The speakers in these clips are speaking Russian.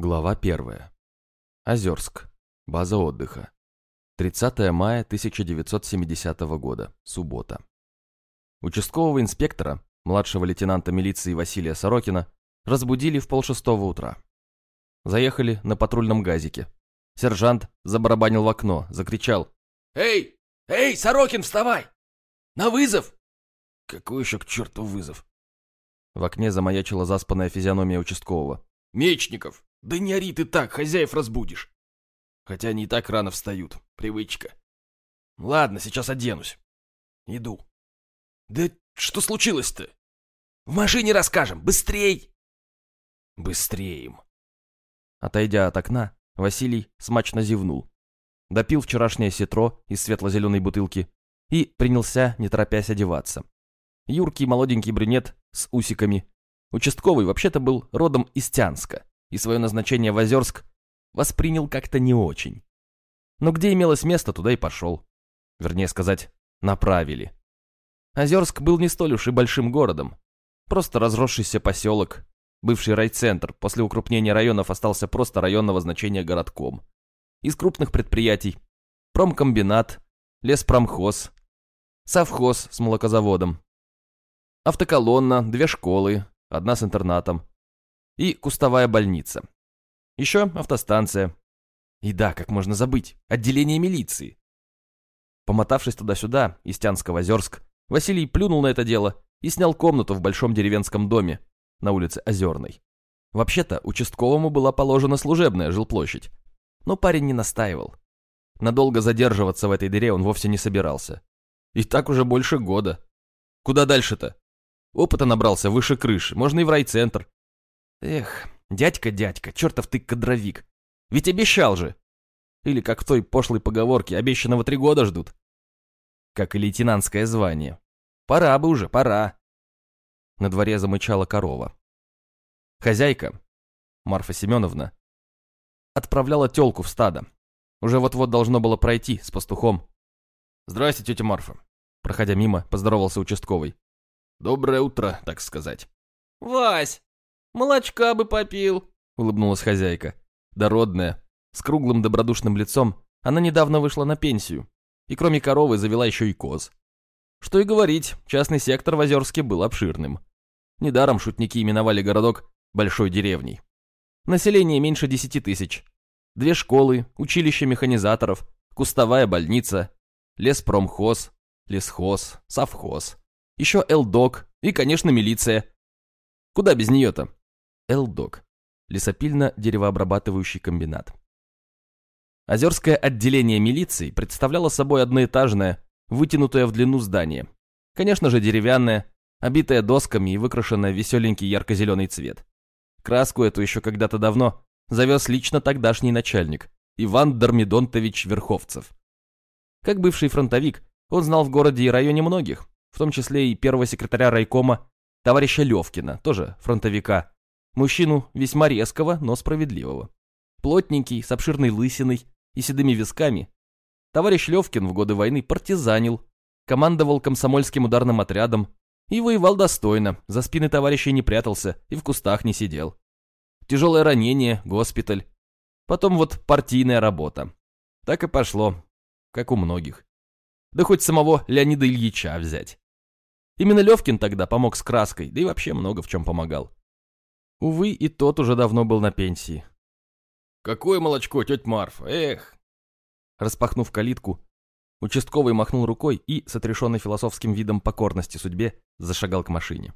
Глава первая. Озерск. База отдыха. 30 мая 1970 года. Суббота. Участкового инспектора, младшего лейтенанта милиции Василия Сорокина, разбудили в полшестого утра. Заехали на патрульном газике. Сержант забарабанил в окно, закричал. «Эй! Эй, Сорокин, вставай! На вызов!» «Какой еще к черту вызов?» В окне замаячила заспанная физиономия участкового. «Мечников! Да не ори ты так, хозяев разбудишь!» Хотя они и так рано встают, привычка. Ладно, сейчас оденусь. Иду. Да что случилось-то? В машине расскажем, быстрей! Быстрее им. Отойдя от окна, Василий смачно зевнул. Допил вчерашнее ситро из светло-зеленой бутылки и принялся, не торопясь, одеваться. Юркий молоденький брюнет с усиками. Участковый вообще-то был родом из Тянска, и свое назначение в Озерск воспринял как-то не очень. Но где имелось место, туда и пошел. Вернее сказать, направили. Озерск был не столь уж и большим городом. Просто разросшийся поселок, бывший райцентр, после укрупнения районов остался просто районного значения городком. Из крупных предприятий промкомбинат, леспромхоз, совхоз с молокозаводом, автоколонна, две школы, одна с интернатом и кустовая больница. Еще автостанция. И да, как можно забыть, отделение милиции. Помотавшись туда-сюда, из Тянска-Озерск, Василий плюнул на это дело и снял комнату в большом деревенском доме на улице Озерной. Вообще-то, участковому была положена служебная жилплощадь, но парень не настаивал. Надолго задерживаться в этой дыре он вовсе не собирался. И так уже больше года. Куда дальше-то? Опыта набрался выше крыши, можно и в райцентр. Эх, дядька, дядька, чертов ты кадровик. Ведь обещал же. Или как в той пошлой поговорке, обещанного три года ждут. Как и лейтенантское звание. Пора бы уже, пора. На дворе замычала корова. Хозяйка, Марфа Семеновна, отправляла телку в стадо. Уже вот-вот должно было пройти с пастухом. «Здрасте, тетя Марфа», проходя мимо, поздоровался участковый. «Доброе утро, так сказать». «Вась, молочка бы попил», — улыбнулась хозяйка. Дородная, с круглым добродушным лицом, она недавно вышла на пенсию. И кроме коровы завела еще и коз. Что и говорить, частный сектор в Озерске был обширным. Недаром шутники именовали городок большой деревней. Население меньше десяти тысяч. Две школы, училище механизаторов, кустовая больница, леспромхоз, лесхоз, совхоз. Еще Элдок и, конечно, милиция. Куда без нее-то? Элдок. Лесопильно-деревообрабатывающий комбинат. Озерское отделение милиции представляло собой одноэтажное, вытянутое в длину здание. Конечно же, деревянное, обитое досками и выкрашенное в веселенький ярко-зеленый цвет. Краску эту еще когда-то давно завез лично тогдашний начальник, Иван Дормидонтович Верховцев. Как бывший фронтовик, он знал в городе и районе многих, в том числе и первого секретаря райкома, товарища Левкина, тоже фронтовика, мужчину весьма резкого, но справедливого. Плотненький, с обширной лысиной и седыми висками, товарищ Левкин в годы войны партизанил, командовал комсомольским ударным отрядом и воевал достойно, за спины товарищей не прятался и в кустах не сидел. Тяжелое ранение, госпиталь. Потом вот партийная работа. Так и пошло, как у многих. Да хоть самого Леонида Ильича взять. Именно Левкин тогда помог с краской, да и вообще много в чем помогал. Увы, и тот уже давно был на пенсии. «Какое молочко, тетя Марфа, эх!» Распахнув калитку, участковый махнул рукой и, с отрешенной философским видом покорности судьбе, зашагал к машине.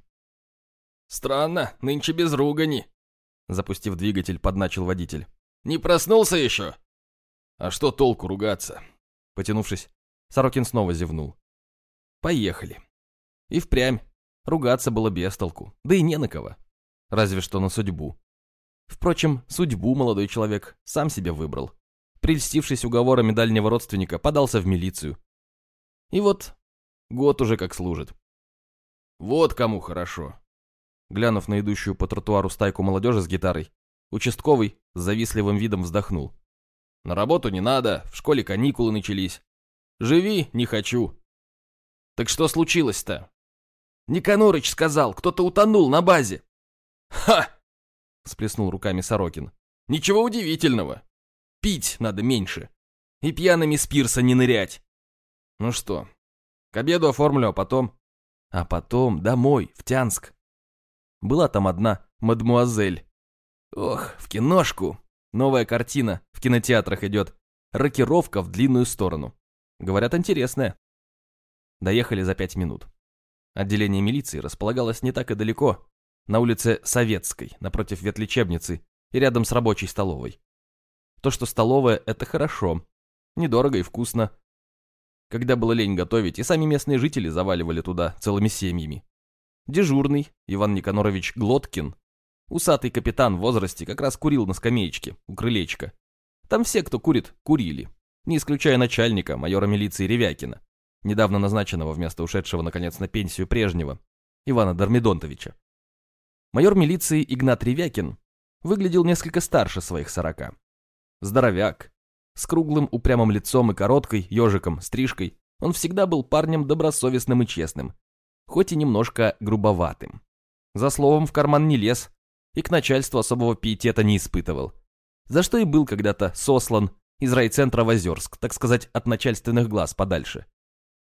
«Странно, нынче без ругани!» Запустив двигатель, подначил водитель. «Не проснулся еще?» «А что толку ругаться?» Потянувшись, Сорокин снова зевнул. «Поехали». И впрямь. Ругаться было без толку. Да и не на кого. Разве что на судьбу. Впрочем, судьбу молодой человек сам себе выбрал. Прельстившись уговорами дальнего родственника, подался в милицию. И вот год уже как служит. Вот кому хорошо. Глянув на идущую по тротуару стайку молодежи с гитарой, участковый с завистливым видом вздохнул. На работу не надо, в школе каникулы начались. Живи не хочу. Так что случилось-то? Никанорыч сказал, кто-то утонул на базе. Ха! Сплеснул руками Сорокин. Ничего удивительного. Пить надо меньше. И пьяными с пирса не нырять. Ну что, к обеду оформлю, а потом... А потом домой, в Тянск. Была там одна мадмуазель. Ох, в киношку. Новая картина в кинотеатрах идет. Рокировка в длинную сторону. Говорят, интересная. Доехали за пять минут. Отделение милиции располагалось не так и далеко, на улице Советской, напротив ветлечебницы и рядом с рабочей столовой. То, что столовая, это хорошо. Недорого и вкусно. Когда было лень готовить, и сами местные жители заваливали туда целыми семьями. Дежурный, Иван Никанорович Глоткин, усатый капитан в возрасте, как раз курил на скамеечке у крылечка. Там все, кто курит, курили, не исключая начальника, майора милиции Ревякина, недавно назначенного вместо ушедшего, наконец, на пенсию прежнего, Ивана Дармидонтовича. Майор милиции Игнат Ревякин выглядел несколько старше своих сорока. Здоровяк, с круглым упрямым лицом и короткой, ежиком, стрижкой, он всегда был парнем добросовестным и честным, хоть и немножко грубоватым. За словом в карман не лез и к начальству особого пиетета не испытывал, за что и был когда-то сослан из райцентра в Озерск, так сказать, от начальственных глаз подальше.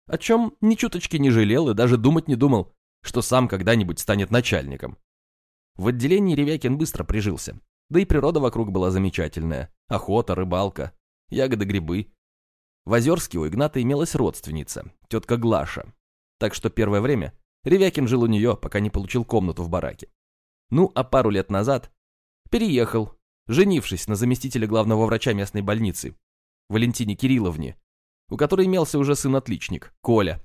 О чем ни чуточки не жалел и даже думать не думал, что сам когда-нибудь станет начальником. В отделении Ревякин быстро прижился, да и природа вокруг была замечательная. Охота, рыбалка, ягоды, грибы. В Озерске у Игната имелась родственница, тетка Глаша. Так что первое время Ревякин жил у нее, пока не получил комнату в бараке. Ну, а пару лет назад переехал, женившись на заместителе главного врача местной больницы, Валентине Кирилловне, у которой имелся уже сын-отличник, Коля.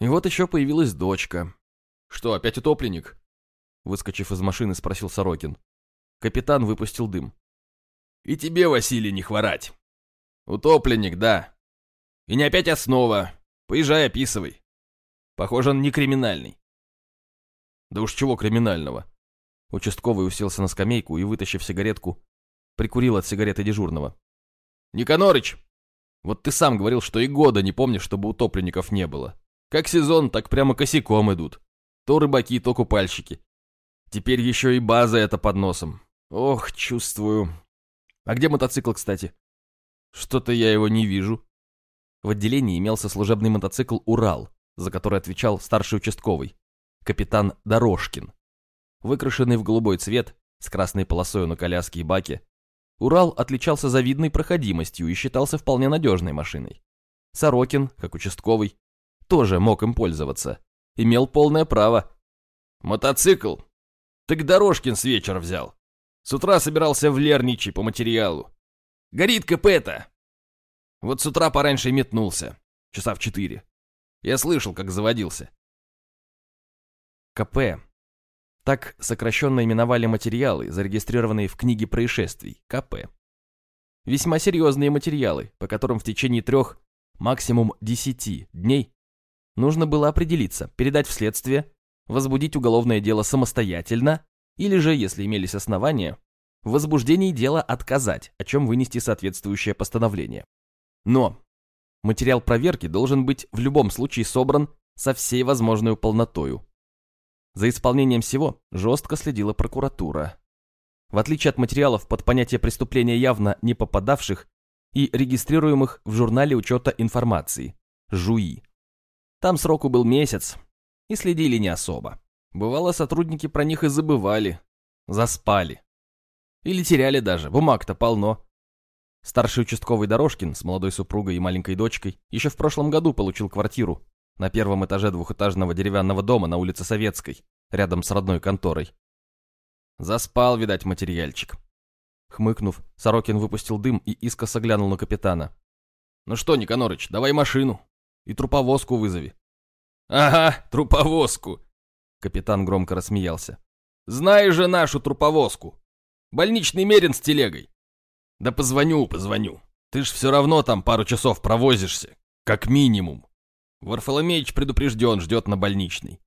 И вот еще появилась дочка. «Что, опять утопленник?» Выскочив из машины, спросил Сорокин. Капитан выпустил дым. «И тебе, Василий, не хворать. Утопленник, да. И не опять основа. Поезжай, описывай. Похоже, он не криминальный». «Да уж чего криминального?» Участковый уселся на скамейку и, вытащив сигаретку, прикурил от сигареты дежурного. «Никанорыч, вот ты сам говорил, что и года не помнишь, чтобы утопленников не было. Как сезон, так прямо косяком идут. То рыбаки, то купальщики. Теперь еще и база это под носом. Ох, чувствую. А где мотоцикл, кстати? Что-то я его не вижу. В отделении имелся служебный мотоцикл «Урал», за который отвечал старший участковый, капитан Дорожкин. Выкрашенный в голубой цвет, с красной полосой на коляске и баке, Урал отличался завидной проходимостью и считался вполне надежной машиной. Сорокин, как участковый, тоже мог им пользоваться. Имел полное право. «Мотоцикл так Дорожкин с вечера взял. С утра собирался в Лерничий по материалу. Горит КП-то. Вот с утра пораньше метнулся. Часа в четыре. Я слышал, как заводился. КП. Так сокращенно именовали материалы, зарегистрированные в книге происшествий, КП. Весьма серьезные материалы, по которым в течение трех, максимум десяти дней нужно было определиться, передать в следствие возбудить уголовное дело самостоятельно, или же, если имелись основания, в возбуждении дела отказать, о чем вынести соответствующее постановление. Но материал проверки должен быть в любом случае собран со всей возможной полнотою. За исполнением всего жестко следила прокуратура. В отличие от материалов под понятие преступления явно не попадавших и регистрируемых в журнале учета информации, ЖУИ. Там сроку был месяц, и следили не особо. Бывало, сотрудники про них и забывали, заспали. Или теряли даже, бумаг-то полно. Старший участковый Дорожкин с молодой супругой и маленькой дочкой еще в прошлом году получил квартиру на первом этаже двухэтажного деревянного дома на улице Советской, рядом с родной конторой. Заспал, видать, материальчик. Хмыкнув, Сорокин выпустил дым и искоса глянул на капитана. «Ну что, Никанорыч, давай машину и труповозку вызови. «Ага, труповозку!» Капитан громко рассмеялся. «Знаешь же нашу труповозку! Больничный мерин с телегой!» «Да позвоню, позвоню. Ты ж все равно там пару часов провозишься. Как минимум. Варфоломеич предупрежден, ждет на больничный».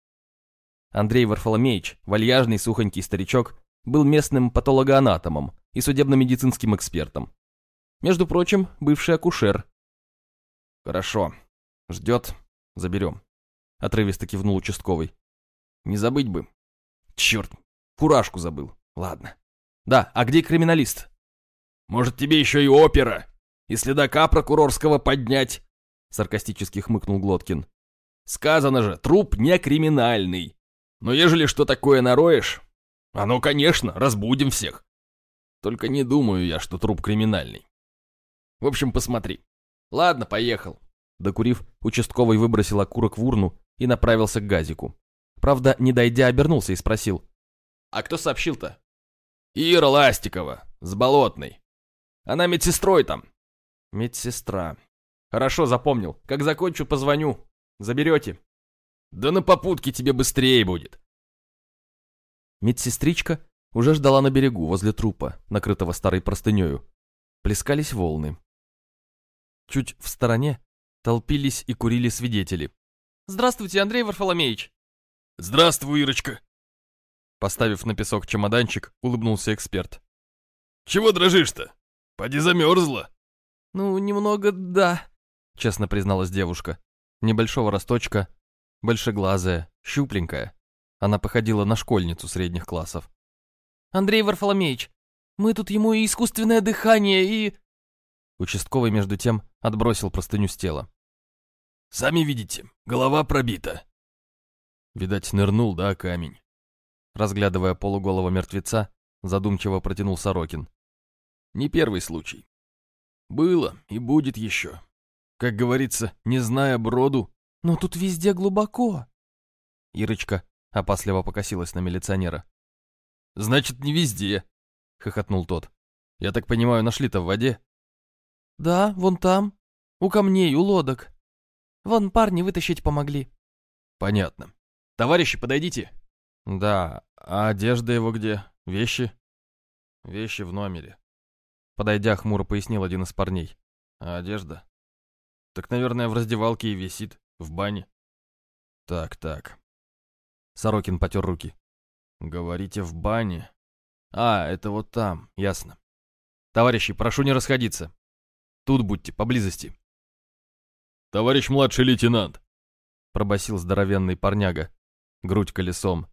Андрей Варфоломеич, вальяжный сухонький старичок, был местным патологоанатомом и судебно-медицинским экспертом. Между прочим, бывший акушер. «Хорошо. Ждет. Заберем». — отрывисто кивнул участковый. «Не забыть бы. Черт, фуражку забыл. Ладно. Да, а где криминалист? Может, тебе еще и опера? И следака прокурорского поднять?» Саркастически хмыкнул Глоткин. «Сказано же, труп не криминальный. Но ежели что такое нароешь, ну, конечно, разбудим всех. Только не думаю я, что труп криминальный. В общем, посмотри. Ладно, поехал. Докурив, участковый выбросил окурок в урну и направился к газику. Правда, не дойдя, обернулся и спросил. «А кто сообщил-то?» «Ира Ластикова, с Болотной. Она медсестрой там». «Медсестра. Хорошо, запомнил. Как закончу, позвоню. Заберете?» «Да на попутке тебе быстрее будет». Медсестричка уже ждала на берегу, возле трупа, накрытого старой простынею. Плескались волны. Чуть в стороне толпились и курили свидетели. «Здравствуйте, Андрей Варфоломеевич!» «Здравствуй, Ирочка!» Поставив на песок чемоданчик, улыбнулся эксперт. «Чего дрожишь-то? Поди замерзла!» «Ну, немного да», — честно призналась девушка. Небольшого росточка, большеглазая, щупленькая. Она походила на школьницу средних классов. «Андрей Варфоломеевич, мы тут ему и искусственное дыхание, и...» Участковый, между тем, отбросил простыню с тела. «Сами видите, голова пробита». Видать, нырнул, да, камень. Разглядывая полуголого мертвеца, задумчиво протянул Сорокин. Не первый случай. Было и будет еще. Как говорится, не зная броду. Но тут везде глубоко. Ирочка опасливо покосилась на милиционера. «Значит, не везде», — хохотнул тот. «Я так понимаю, нашли-то в воде?» «Да, вон там. У камней, у лодок. Вон парни вытащить помогли». «Понятно. Товарищи, подойдите». «Да, а одежда его где? Вещи?» «Вещи в номере». Подойдя, хмуро пояснил один из парней. «А одежда?» «Так, наверное, в раздевалке и висит, в бане». «Так, так». Сорокин потер руки. «Говорите, в бане?» «А, это вот там, ясно. Товарищи, прошу не расходиться. Тут будьте, поблизости». «Товарищ младший лейтенант», — пробасил здоровенный парняга, грудь колесом.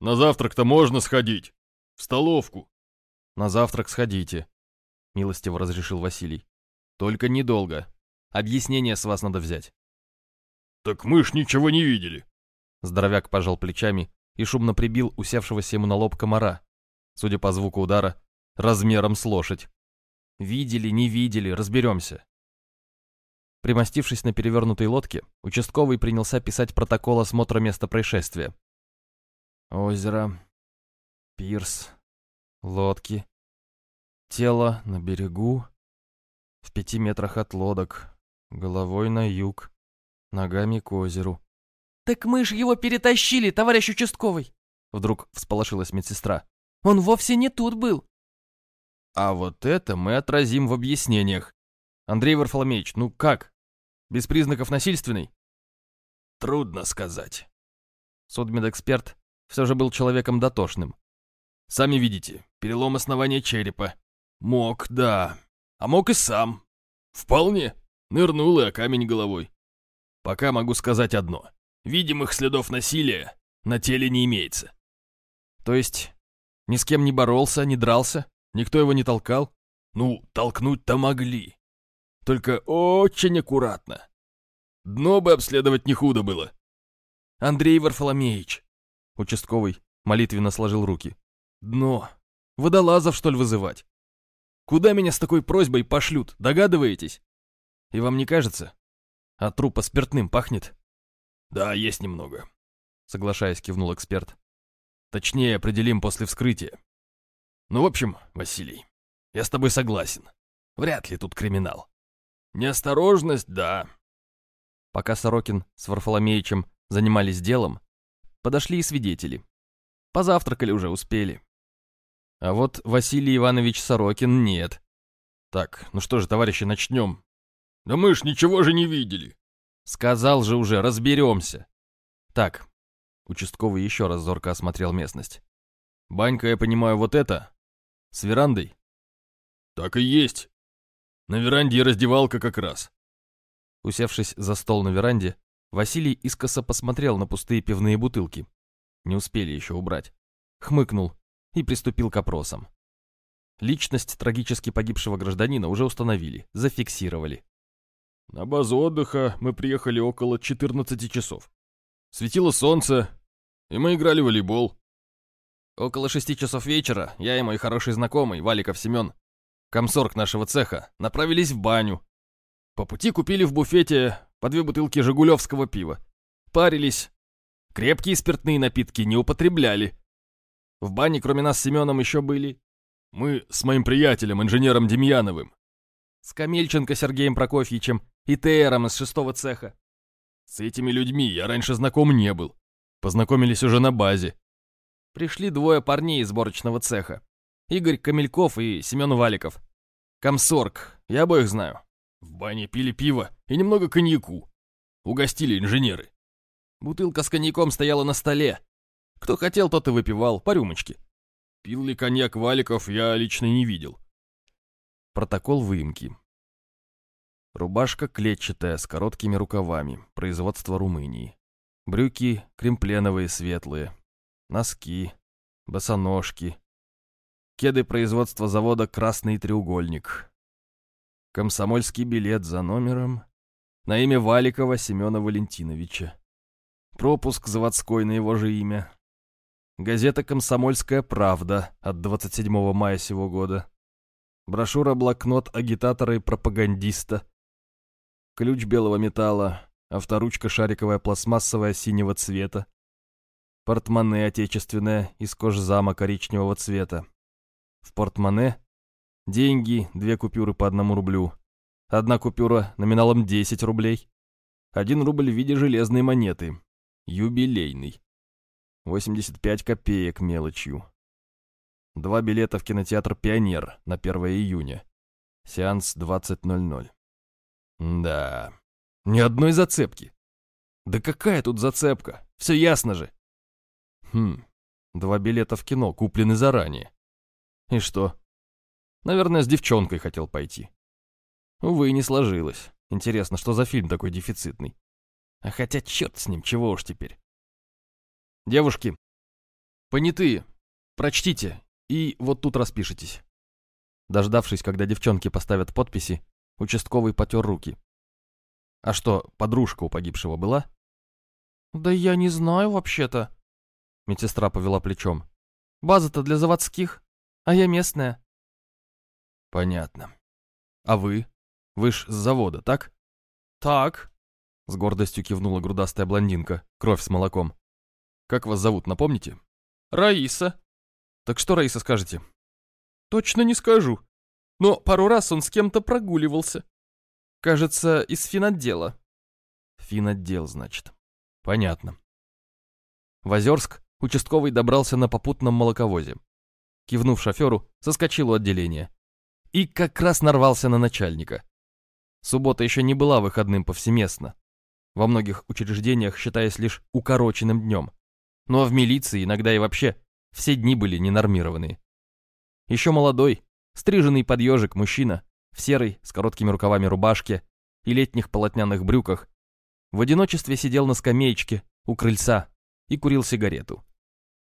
«На завтрак-то можно сходить. В столовку». «На завтрак сходите», — милостиво разрешил Василий. «Только недолго. Объяснение с вас надо взять». «Так мы ж ничего не видели», Здоровяк пожал плечами и шумно прибил усевшегося ему на лоб комара, судя по звуку удара, размером с лошадь. Видели, не видели, разберемся. Примостившись на перевернутой лодке, участковый принялся писать протокол осмотра места происшествия. Озеро, пирс, лодки, тело на берегу, в пяти метрах от лодок, головой на юг, ногами к озеру. «Так мы ж его перетащили, товарищ участковый!» Вдруг всполошилась медсестра. «Он вовсе не тут был!» «А вот это мы отразим в объяснениях. Андрей Варфоломеевич, ну как? Без признаков насильственной?» «Трудно сказать». Судмедэксперт все же был человеком дотошным. «Сами видите, перелом основания черепа. Мог, да. А мог и сам. Вполне. Нырнул и о камень головой. Пока могу сказать одно. Видимых следов насилия на теле не имеется. То есть ни с кем не боролся, не дрался? Никто его не толкал? Ну, толкнуть-то могли. Только очень аккуратно. Дно бы обследовать не худо было. Андрей Варфоломеевич. Участковый молитвенно сложил руки. Дно. Водолазов, что ли, вызывать? Куда меня с такой просьбой пошлют, догадываетесь? И вам не кажется? От трупа спиртным пахнет. «Да, есть немного», — соглашаясь, кивнул эксперт. «Точнее определим после вскрытия. Ну, в общем, Василий, я с тобой согласен. Вряд ли тут криминал. Неосторожность, да». Пока Сорокин с Варфоломеичем занимались делом, подошли и свидетели. Позавтракали уже, успели. А вот Василий Иванович Сорокин нет. Так, ну что же, товарищи, начнем. Да мы ж ничего же не видели. Сказал же уже, разберемся. Так, участковый еще раз зорко осмотрел местность. Банька, я понимаю, вот это? С верандой? Так и есть. На веранде и раздевалка как раз. Усевшись за стол на веранде, Василий искоса посмотрел на пустые пивные бутылки. Не успели еще убрать. Хмыкнул и приступил к опросам. Личность трагически погибшего гражданина уже установили, зафиксировали. На базу отдыха мы приехали около 14 часов. Светило солнце, и мы играли в волейбол. Около шести часов вечера я и мой хороший знакомый, Валиков Семен, комсорг нашего цеха, направились в баню. По пути купили в буфете по две бутылки жигулевского пива. Парились. Крепкие спиртные напитки не употребляли. В бане кроме нас с Семеном еще были мы с моим приятелем, инженером Демьяновым. С Камельченко Сергеем Прокофьевичем и ТРом из шестого цеха. С этими людьми я раньше знаком не был. Познакомились уже на базе. Пришли двое парней из сборочного цеха. Игорь Камельков и Семен Валиков. Комсорг, я обоих знаю. В бане пили пиво и немного коньяку. Угостили инженеры. Бутылка с коньяком стояла на столе. Кто хотел, тот и выпивал, по рюмочке. Пил ли коньяк Валиков, я лично не видел. Протокол выемки. Рубашка клетчатая, с короткими рукавами, производство Румынии. Брюки кремпленовые светлые. Носки, босоножки. Кеды производства завода «Красный треугольник». Комсомольский билет за номером на имя Валикова Семена Валентиновича. Пропуск заводской на его же имя. Газета «Комсомольская правда» от 27 мая сего года. Брошюра-блокнот агитатора и пропагандиста. Ключ белого металла, авторучка шариковая пластмассовая синего цвета. Портмоне отечественное из кожзама коричневого цвета. В портмоне деньги, две купюры по одному рублю. Одна купюра номиналом 10 рублей. Один рубль в виде железной монеты. Юбилейный. 85 копеек мелочью. Два билета в кинотеатр «Пионер» на 1 июня. Сеанс 20.00. Да, ни одной зацепки. Да какая тут зацепка? Все ясно же. Хм, два билета в кино куплены заранее. И что? Наверное, с девчонкой хотел пойти. Увы, не сложилось. Интересно, что за фильм такой дефицитный? А хотя черт с ним, чего уж теперь. Девушки, понятые, прочтите и вот тут распишитесь. Дождавшись, когда девчонки поставят подписи, участковый потер руки. А что, подружка у погибшего была? Да я не знаю вообще-то. Медсестра повела плечом. База-то для заводских, а я местная. Понятно. А вы? Вы ж с завода, так? Так. С гордостью кивнула грудастая блондинка, кровь с молоком. Как вас зовут, напомните? Раиса. Так что, Раиса, скажете? Точно не скажу. Но пару раз он с кем-то прогуливался. Кажется, из финотдела. Финотдел, значит. Понятно. В Озерск участковый добрался на попутном молоковозе. Кивнув шоферу, соскочил у отделения. И как раз нарвался на начальника. Суббота еще не была выходным повсеместно. Во многих учреждениях считаясь лишь укороченным днем. Ну а в милиции иногда и вообще все дни были ненормированные. Еще молодой, стриженный под ежик мужчина, в серой, с короткими рукавами рубашке и летних полотняных брюках, в одиночестве сидел на скамеечке у крыльца и курил сигарету.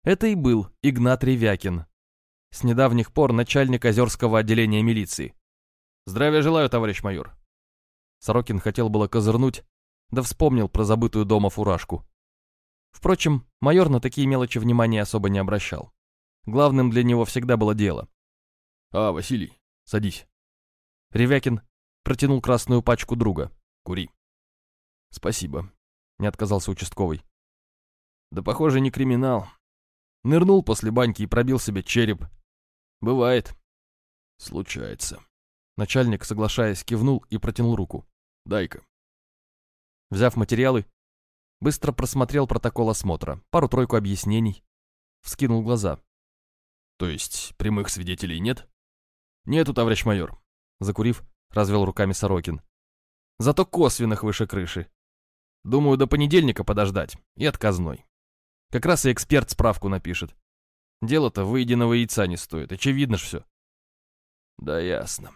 Это и был Игнат Ревякин, с недавних пор начальник Озерского отделения милиции. «Здравия желаю, товарищ майор». Сорокин хотел было козырнуть, да вспомнил про забытую дома фуражку. Впрочем, майор на такие мелочи внимания особо не обращал. Главным для него всегда было дело. «А, Василий, садись». Ревякин протянул красную пачку друга. «Кури». «Спасибо», — не отказался участковый. «Да, похоже, не криминал. Нырнул после баньки и пробил себе череп. Бывает». «Случается». Начальник, соглашаясь, кивнул и протянул руку. «Дай-ка». Взяв материалы, Быстро просмотрел протокол осмотра, пару-тройку объяснений. Вскинул глаза. То есть прямых свидетелей нет? Нету, товарищ майор. Закурив, развел руками Сорокин. Зато косвенных выше крыши. Думаю, до понедельника подождать. И отказной. Как раз и эксперт справку напишет. Дело-то выеденного яйца не стоит. Очевидно ж все. Да ясно.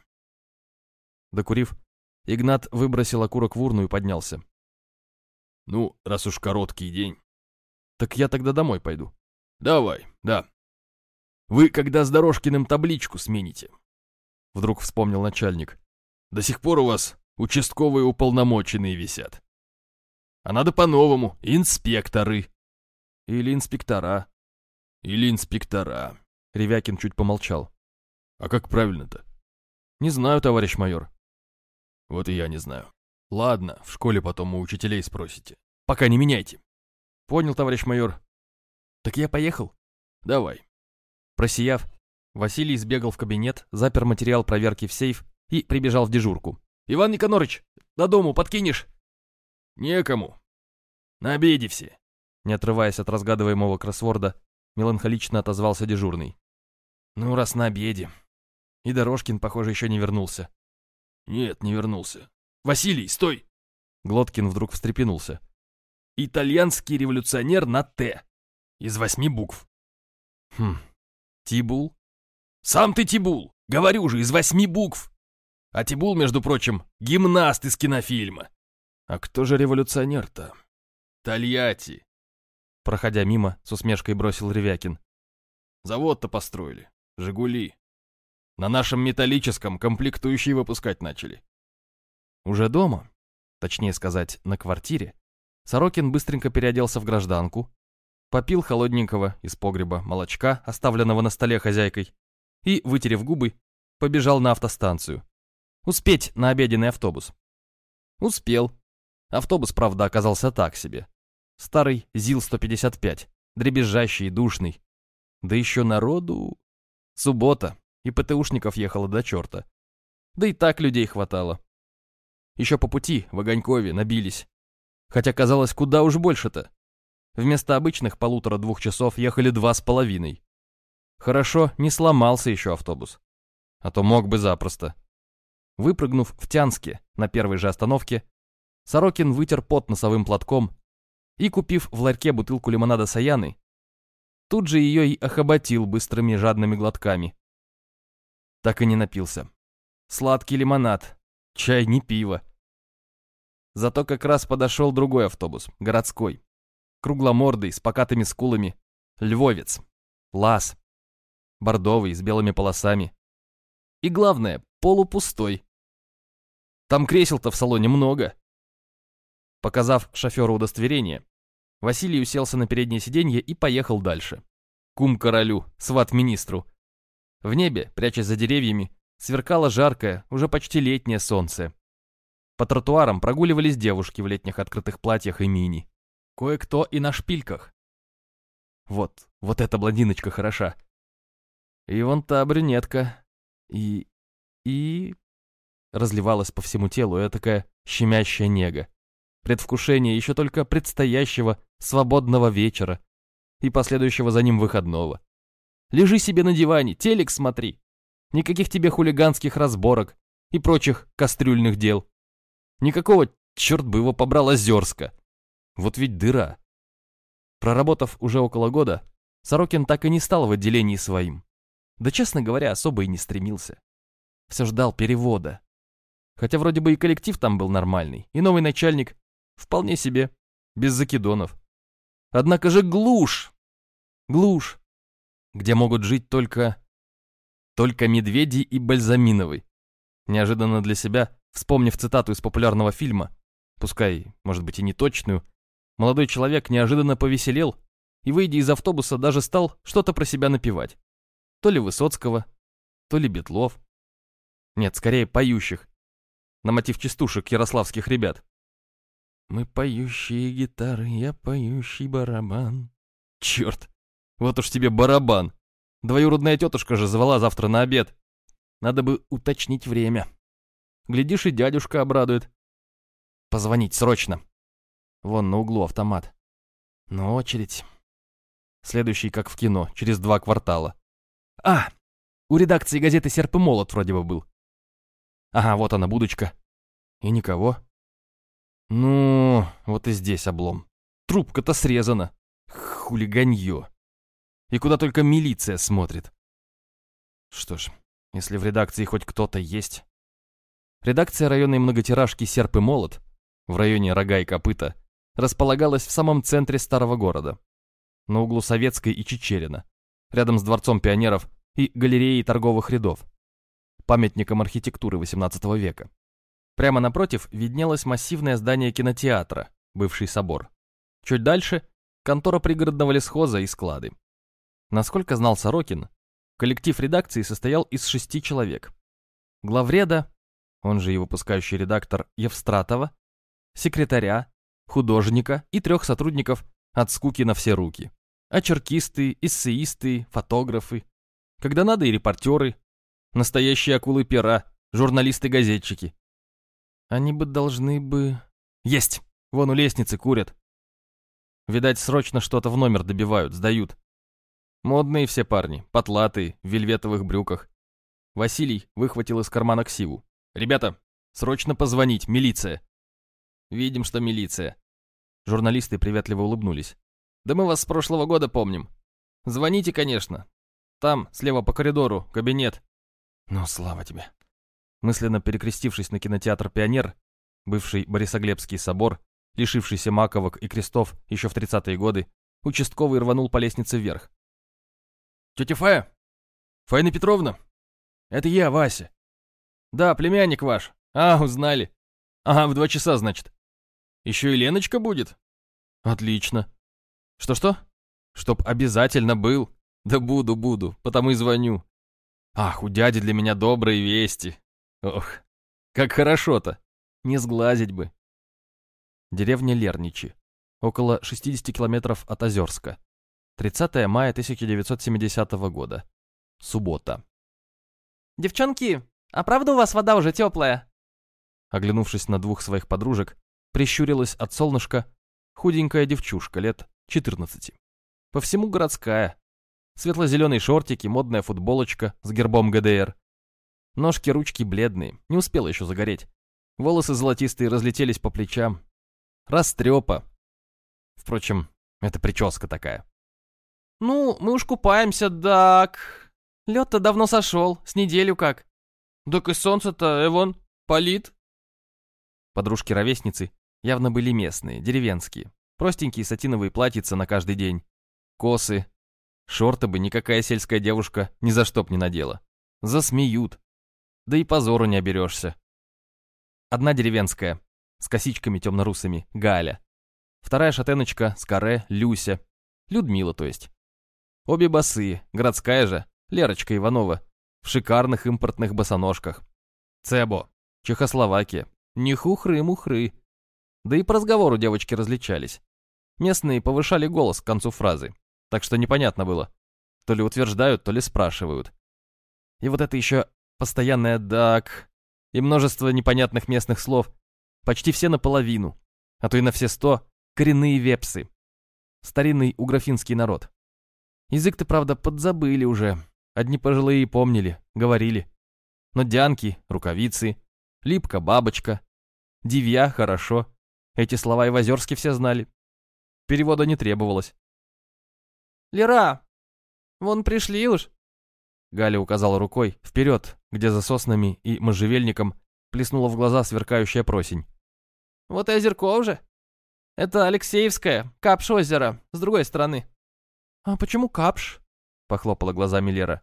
Докурив, Игнат выбросил окурок в урну и поднялся. Ну, раз уж короткий день. Так я тогда домой пойду. Давай, да. Вы когда с Дорожкиным табличку смените? Вдруг вспомнил начальник. До сих пор у вас участковые уполномоченные висят. А надо по-новому, инспекторы. Или инспектора. Или инспектора. Ревякин чуть помолчал. А как правильно-то? Не знаю, товарищ майор. Вот и я не знаю. Ладно, в школе потом у учителей спросите. Пока не меняйте. Понял, товарищ майор. Так я поехал? Давай. Просияв, Василий сбегал в кабинет, запер материал проверки в сейф и прибежал в дежурку. «Иван Никонорыч, до дому подкинешь?» «Некому. На обеде все». Не отрываясь от разгадываемого кроссворда, меланхолично отозвался дежурный. «Ну, раз на обеде. И Дорожкин, похоже, еще не вернулся». «Нет, не вернулся. Василий, стой!» Глоткин вдруг встрепенулся. «Итальянский революционер на «Т». Из восьми букв». «Хм, Тибул?» «Сам ты Тибул! Говорю же, из восьми букв!» А Тибул, между прочим, гимнаст из кинофильма. А кто же революционер-то? Тольятти. Проходя мимо, с усмешкой бросил Ревякин. Завод-то построили. Жигули. На нашем металлическом комплектующие выпускать начали. Уже дома, точнее сказать, на квартире, Сорокин быстренько переоделся в гражданку, попил холодненького из погреба молочка, оставленного на столе хозяйкой, и, вытерев губы, побежал на автостанцию. Успеть на обеденный автобус. Успел. Автобус, правда, оказался так себе. Старый ЗИЛ-155, дребезжащий и душный. Да еще народу... Суббота, и ПТУшников ехало до черта. Да и так людей хватало. Еще по пути в Огонькове набились. Хотя казалось, куда уж больше-то. Вместо обычных полутора-двух часов ехали два с половиной. Хорошо, не сломался еще автобус. А то мог бы запросто. Выпрыгнув в Тянске на первой же остановке, Сорокин вытер пот носовым платком и, купив в ларьке бутылку лимонада Саяны, тут же ее и охоботил быстрыми жадными глотками. Так и не напился. Сладкий лимонад, чай не пиво. Зато как раз подошел другой автобус, городской. Кругломордый, с покатыми скулами. Львовец. Лас. Бордовый, с белыми полосами. И главное, полупустой. Там кресел-то в салоне много. Показав шоферу удостоверение, Василий уселся на переднее сиденье и поехал дальше. Кум королю, сват министру. В небе, прячась за деревьями, сверкало жаркое, уже почти летнее солнце. По тротуарам прогуливались девушки в летних открытых платьях и мини. Кое-кто и на шпильках. Вот, вот эта блондиночка хороша. И вон та брюнетка. И... и... Разливалась по всему телу такая щемящая нега. Предвкушение еще только предстоящего свободного вечера и последующего за ним выходного. Лежи себе на диване, телек смотри. Никаких тебе хулиганских разборок и прочих кастрюльных дел. Никакого, черт бы его побрал, Озерска. Вот ведь дыра. Проработав уже около года, Сорокин так и не стал в отделении своим. Да, честно говоря, особо и не стремился. Все ждал перевода. Хотя вроде бы и коллектив там был нормальный, и новый начальник вполне себе, без закидонов. Однако же глушь! Глушь! Где могут жить только... Только медведи и бальзаминовый. Неожиданно для себя, вспомнив цитату из популярного фильма, пускай, может быть, и не точную, Молодой человек неожиданно повеселел и, выйдя из автобуса, даже стал что-то про себя напевать. То ли Высоцкого, то ли Бетлов. Нет, скорее поющих. На мотив частушек ярославских ребят. Мы поющие гитары, я поющий барабан. Черт, вот уж тебе барабан. Двоюродная тетушка же звала завтра на обед. Надо бы уточнить время. Глядишь, и дядюшка обрадует. Позвонить срочно. Вон на углу автомат. Но очередь. Следующий, как в кино, через два квартала. А, у редакции газеты «Серп и молот» вроде бы был. Ага, вот она, будочка. И никого. Ну, вот и здесь облом. Трубка-то срезана. Хулиганье. И куда только милиция смотрит. Что ж, если в редакции хоть кто-то есть... Редакция районной многотиражки «Серп и молот» в районе Рога и Копыта располагалась в самом центре старого города, на углу Советской и Чечерина. рядом с Дворцом пионеров и галереей торговых рядов, памятником архитектуры XVIII века. Прямо напротив виднелось массивное здание кинотеатра, бывший собор. Чуть дальше – контора пригородного лесхоза и склады. Насколько знал Сорокин, коллектив редакции состоял из шести человек. Главреда, он же и выпускающий редактор Евстратова, секретаря, художника и трех сотрудников от скуки на все руки. Очеркисты, эссеисты, фотографы. Когда надо и репортеры. Настоящие акулы пера, журналисты-газетчики. Они бы должны бы... Есть! Вон у лестницы курят. Видать, срочно что-то в номер добивают, сдают. Модные все парни, потлатые, в вельветовых брюках. Василий выхватил из кармана ксиву. «Ребята, срочно позвонить, милиция!» «Видим, что милиция». Журналисты приветливо улыбнулись. «Да мы вас с прошлого года помним. Звоните, конечно. Там, слева по коридору, кабинет». «Ну, слава тебе». Мысленно перекрестившись на кинотеатр «Пионер», бывший Борисоглебский собор, лишившийся маковок и крестов еще в 30-е годы, участковый рванул по лестнице вверх. «Тетя Фая? Фаина Петровна? Это я, Вася. Да, племянник ваш. А, узнали. Ага, в два часа, значит. Еще и Леночка будет? Отлично. Что-что? Чтоб обязательно был. Да буду, буду, потому и звоню. Ах, у дяди для меня добрые вести. Ох, как хорошо-то. Не сглазить бы. Деревня Лерничи. Около 60 километров от Озерска. 30 мая 1970 года. Суббота. «Девчонки, а правда у вас вода уже теплая?» Оглянувшись на двух своих подружек, прищурилась от солнышка худенькая девчушка лет 14. По всему городская. Светло-зеленые шортики, модная футболочка с гербом ГДР. Ножки-ручки бледные, не успела еще загореть. Волосы золотистые разлетелись по плечам. Растрепа. Впрочем, это прическа такая. «Ну, мы уж купаемся, так. Лед-то давно сошел, с неделю как. Так и солнце-то, Эвон, палит». Подружки-ровесницы явно были местные, деревенские. Простенькие сатиновые платьица на каждый день. Косы. Шорты бы никакая сельская девушка ни за что б не надела. Засмеют. Да и позору не оберешься. Одна деревенская, с косичками темно-русыми, Галя. Вторая шатеночка с каре, Люся. Людмила, то есть. Обе босые, городская же, Лерочка Иванова, в шикарных импортных босоножках. Цебо, Чехословакия, не хухры-мухры. Да и по разговору девочки различались. Местные повышали голос к концу фразы, так что непонятно было. То ли утверждают, то ли спрашивают. И вот это еще постоянное «дак» и множество непонятных местных слов, почти все наполовину, а то и на все сто, коренные вепсы. Старинный уграфинский народ. Язык-то, правда, подзабыли уже. Одни пожилые помнили, говорили. Но дянки, рукавицы, липка, бабочка, дивья, хорошо. Эти слова и в Озерске все знали. Перевода не требовалось. «Лера, вон пришли уж». Галя указала рукой вперед, где за соснами и можжевельником плеснула в глаза сверкающая просень. «Вот и озерко уже. Это Алексеевское, Капш озеро, с другой стороны». «А почему Капш?» — похлопала глазами Лера.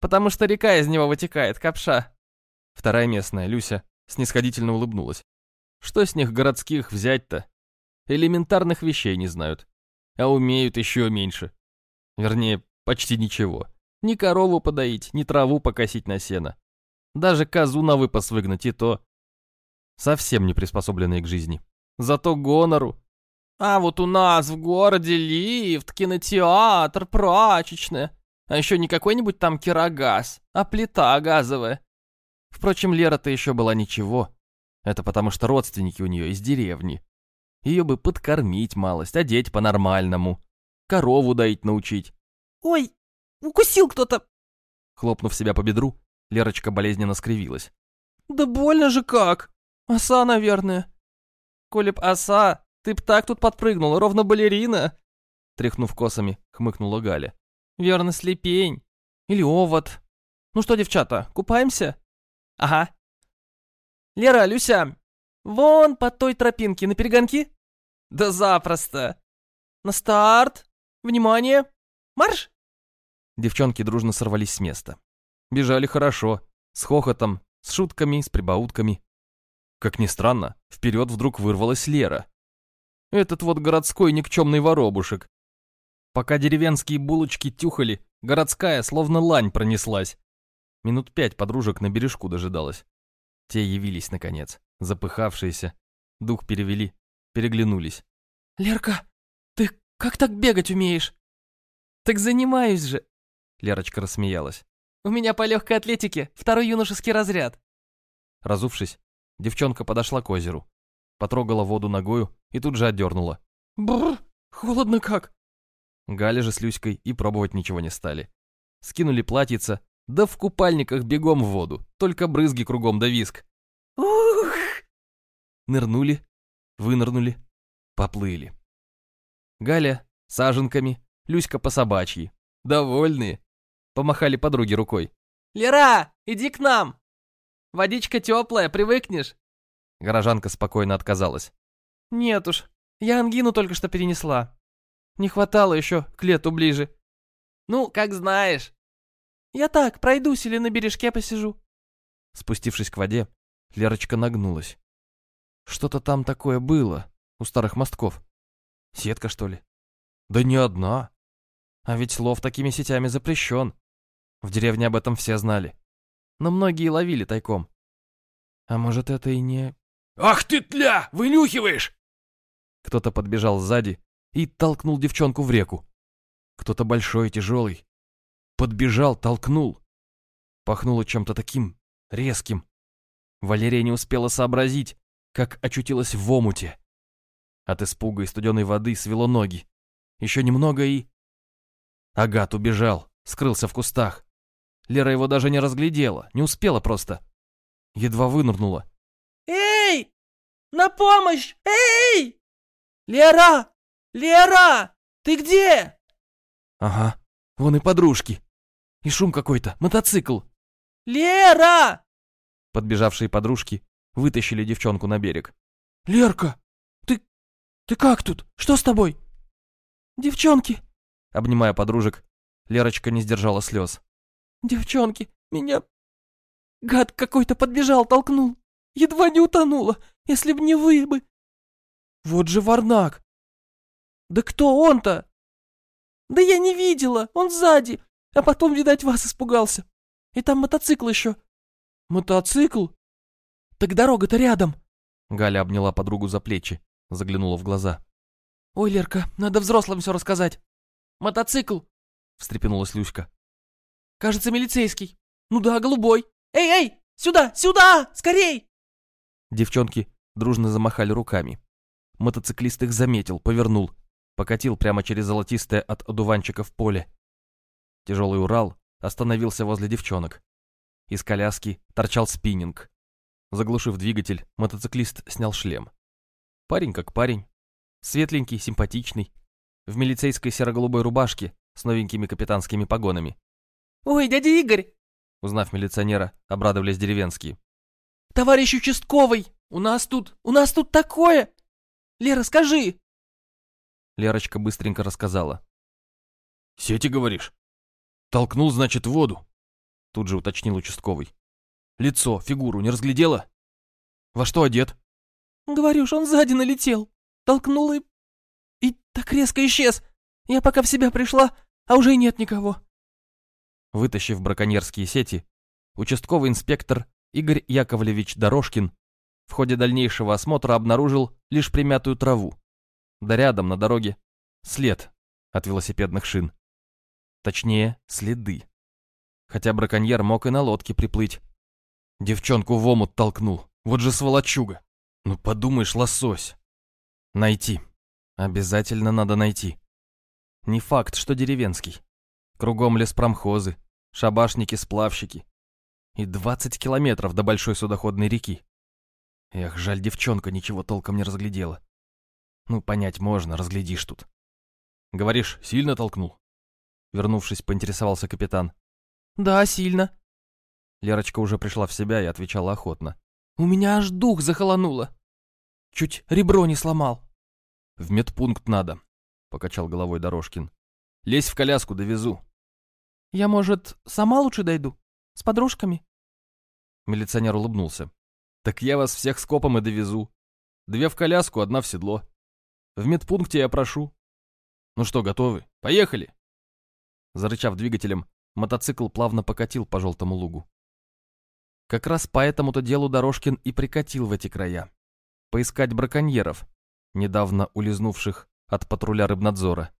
«Потому что река из него вытекает, Капша». Вторая местная, Люся, снисходительно улыбнулась. «Что с них городских взять-то? Элементарных вещей не знают. А умеют еще меньше. Вернее, почти ничего. Ни корову подоить, ни траву покосить на сено. Даже козу на выпас выгнать и то. Совсем не приспособленные к жизни. Зато гонору а вот у нас в городе лифт, кинотеатр, прачечная. А еще не какой-нибудь там кирогаз, а плита газовая. Впрочем, Лера-то еще была ничего. Это потому что родственники у нее из деревни. Ее бы подкормить малость, одеть по-нормальному. Корову доить научить. «Ой, укусил кто-то!» Хлопнув себя по бедру, Лерочка болезненно скривилась. «Да больно же как! Оса, наверное. Коли б оса, ты б так тут подпрыгнула, ровно балерина!» Тряхнув косами, хмыкнула Галя. «Верно, слепень. Или овод. Ну что, девчата, купаемся?» «Ага». «Лера, Люся, вон по той тропинке, на перегонки?» «Да запросто!» «На старт! Внимание! Марш!» Девчонки дружно сорвались с места. Бежали хорошо, с хохотом, с шутками, с прибаутками. Как ни странно, вперед вдруг вырвалась Лера. Этот вот городской никчемный воробушек. Пока деревенские булочки тюхали, городская словно лань пронеслась. Минут пять подружек на бережку дожидалась. Те явились, наконец, запыхавшиеся. Дух перевели, переглянулись. «Лерка, ты как так бегать умеешь?» «Так занимаюсь же!» Лерочка рассмеялась. «У меня по легкой атлетике второй юношеский разряд». Разувшись, девчонка подошла к озеру, потрогала воду ногою и тут же отдернула. «Бррр, холодно как!» Галя же с Люськой и пробовать ничего не стали. Скинули платьица, да в купальниках бегом в воду, только брызги кругом да виск. «Ух!» Нырнули, вынырнули, поплыли. Галя саженками, Люська по собачьи. Довольные. Помахали подруге рукой. «Лера, иди к нам! Водичка теплая, привыкнешь?» Горожанка спокойно отказалась. «Нет уж, я ангину только что перенесла. Не хватало еще к лету ближе. Ну, как знаешь. Я так, пройдусь или на бережке посижу». Спустившись к воде, Лерочка нагнулась. Что-то там такое было у старых мостков. Сетка, что ли? Да не одна. А ведь лов такими сетями запрещен. В деревне об этом все знали. Но многие ловили тайком. А может, это и не... «Ах ты, тля! Вынюхиваешь!» Кто-то подбежал сзади и толкнул девчонку в реку. Кто-то большой и тяжелый. Подбежал, толкнул. Пахнуло чем-то таким резким. Валерия не успела сообразить, как очутилась в омуте. От испуга и студеной воды свело ноги. Еще немного и... Агат убежал, скрылся в кустах. Лера его даже не разглядела, не успела просто. Едва вынырнула. «Эй! На помощь! Эй! Лера! Лера! Ты где?» Ага, вон и подружки. И шум какой-то, мотоцикл. «Лера!» Подбежавшие подружки вытащили девчонку на берег. «Лерка, ты... ты как тут? Что с тобой?» «Девчонки!» Обнимая подружек, Лерочка не сдержала слез. «Девчонки, меня... Гад какой-то подбежал, толкнул. Едва не утонула, если б не вы бы...» «Вот же Варнак!» «Да кто он-то?» «Да я не видела, он сзади, а потом, видать, вас испугался. И там мотоцикл еще». «Мотоцикл? Так дорога-то рядом». Галя обняла подругу за плечи, заглянула в глаза. «Ой, Лерка, надо взрослым все рассказать. Мотоцикл!» — встрепенулась Люська. «Кажется, милицейский. Ну да, голубой. Эй, эй, сюда, сюда, скорей!» Девчонки дружно замахали руками. Мотоциклист их заметил, повернул, покатил прямо через золотистое от одуванчиков поле. Тяжелый Урал остановился возле девчонок. Из коляски торчал спиннинг. Заглушив двигатель, мотоциклист снял шлем. Парень как парень. Светленький, симпатичный. В милицейской серо-голубой рубашке с новенькими капитанскими погонами. «Ой, дядя Игорь!» Узнав милиционера, обрадовались деревенские. «Товарищ участковый! У нас тут, у нас тут такое! Лера, скажи!» Лерочка быстренько рассказала. «Сети, говоришь? Толкнул, значит, в воду?» Тут же уточнил участковый. «Лицо, фигуру не разглядела? Во что одет?» «Говорю ж, он сзади налетел. Толкнул и... так резко исчез. Я пока в себя пришла, а уже и нет никого». Вытащив браконьерские сети, участковый инспектор Игорь Яковлевич Дорожкин в ходе дальнейшего осмотра обнаружил лишь примятую траву. Да рядом на дороге след от велосипедных шин. Точнее, следы. Хотя браконьер мог и на лодке приплыть. Девчонку в омут толкнул. Вот же сволочуга. Ну подумаешь, лосось. Найти. Обязательно надо найти. Не факт, что деревенский. Кругом леспромхозы, шабашники-сплавщики. И 20 километров до большой судоходной реки. Эх, жаль, девчонка ничего толком не разглядела. Ну, понять можно, разглядишь тут. Говоришь, сильно толкнул? Вернувшись, поинтересовался капитан. «Да, сильно». Лерочка уже пришла в себя и отвечала охотно. «У меня аж дух захолонуло. Чуть ребро не сломал». «В медпункт надо», — покачал головой Дорожкин. «Лезь в коляску, довезу». Я, может, сама лучше дойду? С подружками?» Милиционер улыбнулся. «Так я вас всех скопом и довезу. Две в коляску, одна в седло. В медпункте я прошу. Ну что, готовы? Поехали!» Зарычав двигателем, мотоцикл плавно покатил по желтому лугу. Как раз по этому-то делу Дорожкин и прикатил в эти края. Поискать браконьеров, недавно улизнувших от патруля рыбнадзора.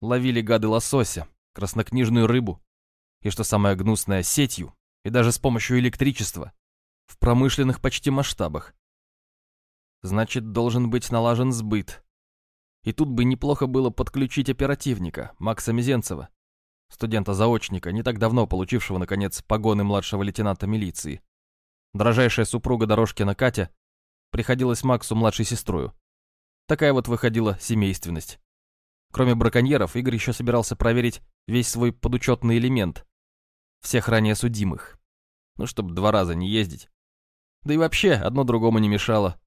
Ловили гады лосося, краснокнижную рыбу и, что самое гнусное, сетью и даже с помощью электричества в промышленных почти масштабах. Значит, должен быть налажен сбыт. И тут бы неплохо было подключить оперативника, Макса Мизенцева, студента-заочника, не так давно получившего, наконец, погоны младшего лейтенанта милиции. Дорожайшая супруга Дорожкина Катя приходилась Максу младшей сестрою. Такая вот выходила семейственность. Кроме браконьеров, Игорь еще собирался проверить весь свой подучетный элемент. Всех ранее судимых. Ну, чтобы два раза не ездить. Да и вообще, одно другому не мешало.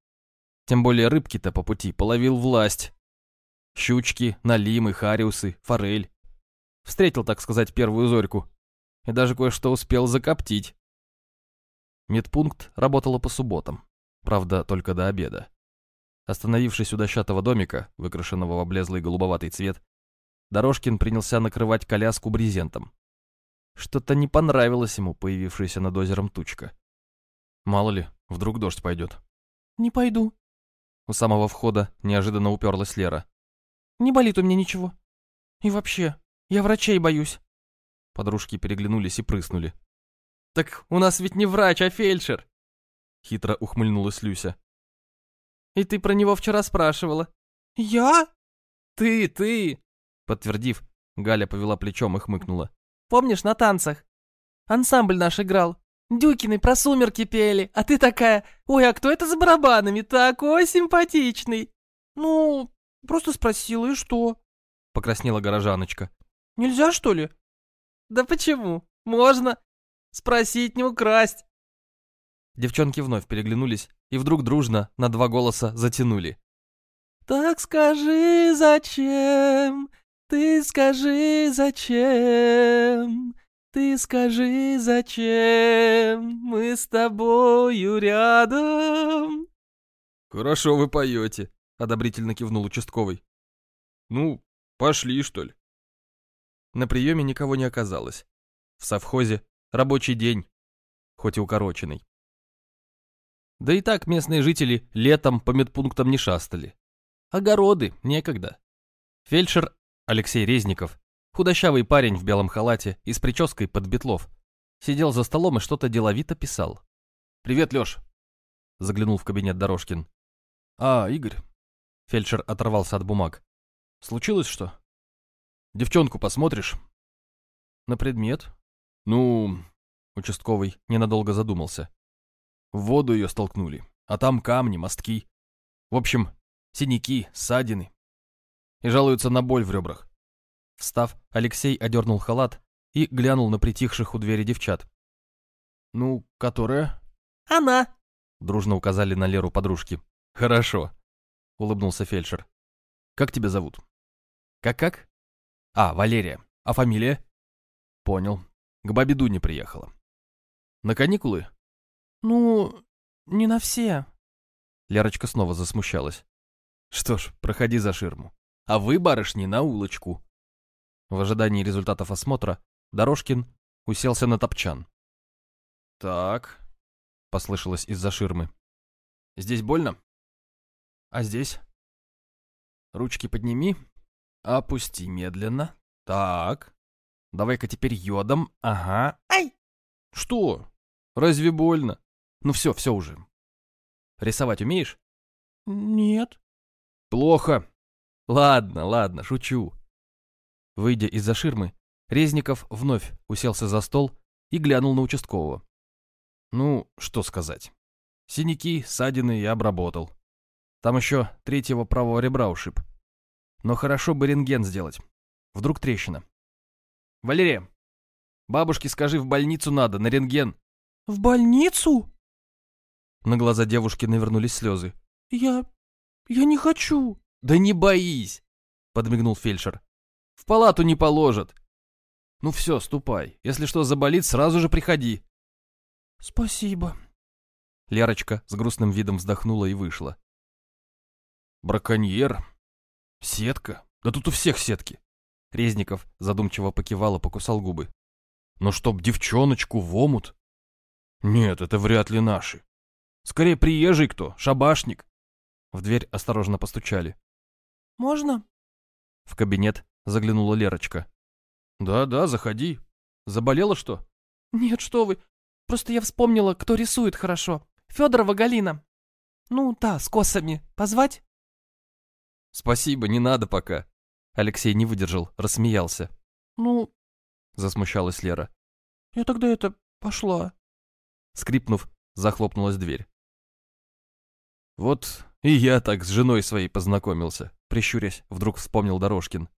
Тем более рыбки-то по пути половил власть. Щучки, налимы, хариусы, форель. Встретил, так сказать, первую зорьку. И даже кое-что успел закоптить. Медпункт работала по субботам. Правда, только до обеда. Остановившись у дощатого домика, выкрашенного в облезлый голубоватый цвет, Дорожкин принялся накрывать коляску брезентом. Что-то не понравилось ему появившаяся над озером тучка. Мало ли, вдруг дождь пойдет. «Не пойду». У самого входа неожиданно уперлась Лера. «Не болит у меня ничего. И вообще, я врачей боюсь». Подружки переглянулись и прыснули. «Так у нас ведь не врач, а фельдшер!» Хитро ухмыльнулась Люся. И ты про него вчера спрашивала. Я? Ты, ты. Подтвердив, Галя повела плечом и хмыкнула. Помнишь, на танцах? Ансамбль наш играл. Дюкины про сумерки пели, а ты такая, ой, а кто это за барабанами? Такой симпатичный. Ну, просто спросила, и что? Покраснела горожаночка. Нельзя, что ли? Да почему? Можно. Спросить не украсть. Девчонки вновь переглянулись и вдруг дружно на два голоса затянули. «Так скажи, зачем? Ты скажи, зачем? Ты скажи, зачем? Мы с тобою рядом». «Хорошо вы поете», — одобрительно кивнул участковый. «Ну, пошли, что ли?» На приеме никого не оказалось. В совхозе рабочий день, хоть и укороченный. Да и так местные жители летом по медпунктам не шастали. Огороды некогда. Фельдшер Алексей Резников, худощавый парень в белом халате и с прической под бетлов, сидел за столом и что-то деловито писал. «Привет, Лёш!» — заглянул в кабинет Дорожкин. «А, Игорь?» Фельдшер оторвался от бумаг. «Случилось что?» «Девчонку посмотришь?» «На предмет?» «Ну...» Участковый ненадолго задумался. В воду ее столкнули, а там камни, мостки. В общем, синяки, ссадины. И жалуются на боль в ребрах. Встав, Алексей одернул халат и глянул на притихших у двери девчат. «Ну, которая?» «Она!» — дружно указали на Леру подружки. «Хорошо», — улыбнулся фельдшер. «Как тебя зовут?» «Как-как?» «А, Валерия. А фамилия?» «Понял. К бабе Дуне приехала». «На каникулы?» «Ну, не на все». Лерочка снова засмущалась. «Что ж, проходи за ширму. А вы, барышни, на улочку». В ожидании результатов осмотра Дорожкин уселся на топчан. «Так», — послышалось из-за ширмы. «Здесь больно?» «А здесь?» «Ручки подними, опусти медленно. Так. Давай-ка теперь йодом. Ага. Ай!» «Что? Разве больно?» Ну все, все уже. Рисовать умеешь? Нет. Плохо. Ладно, ладно, шучу. Выйдя из-за ширмы, Резников вновь уселся за стол и глянул на участкового. Ну, что сказать. Синяки, ссадины я обработал. Там еще третьего правого ребра ушиб. Но хорошо бы рентген сделать. Вдруг трещина. Валерия, бабушке скажи, в больницу надо, на рентген. В больницу? На глаза девушки навернулись слезы. «Я... я не хочу». «Да не боись!» — подмигнул фельдшер. «В палату не положат. Ну все, ступай. Если что заболит, сразу же приходи. Спасибо. Лерочка с грустным видом вздохнула и вышла. Браконьер? Сетка? Да тут у всех сетки. Резников задумчиво покивал и покусал губы. Но чтоб девчоночку в омут? Нет, это вряд ли наши. Скорее приезжий кто, шабашник. В дверь осторожно постучали. «Можно?» В кабинет заглянула Лерочка. «Да-да, заходи. Заболела что?» «Нет, что вы. Просто я вспомнила, кто рисует хорошо. Федорова Галина. Ну, да, с косами. Позвать?» «Спасибо, не надо пока». Алексей не выдержал, рассмеялся. «Ну...» Засмущалась Лера. «Я тогда это... пошла». Скрипнув, захлопнулась дверь. «Вот и я так с женой своей познакомился», прищурясь, вдруг вспомнил Дорожкин.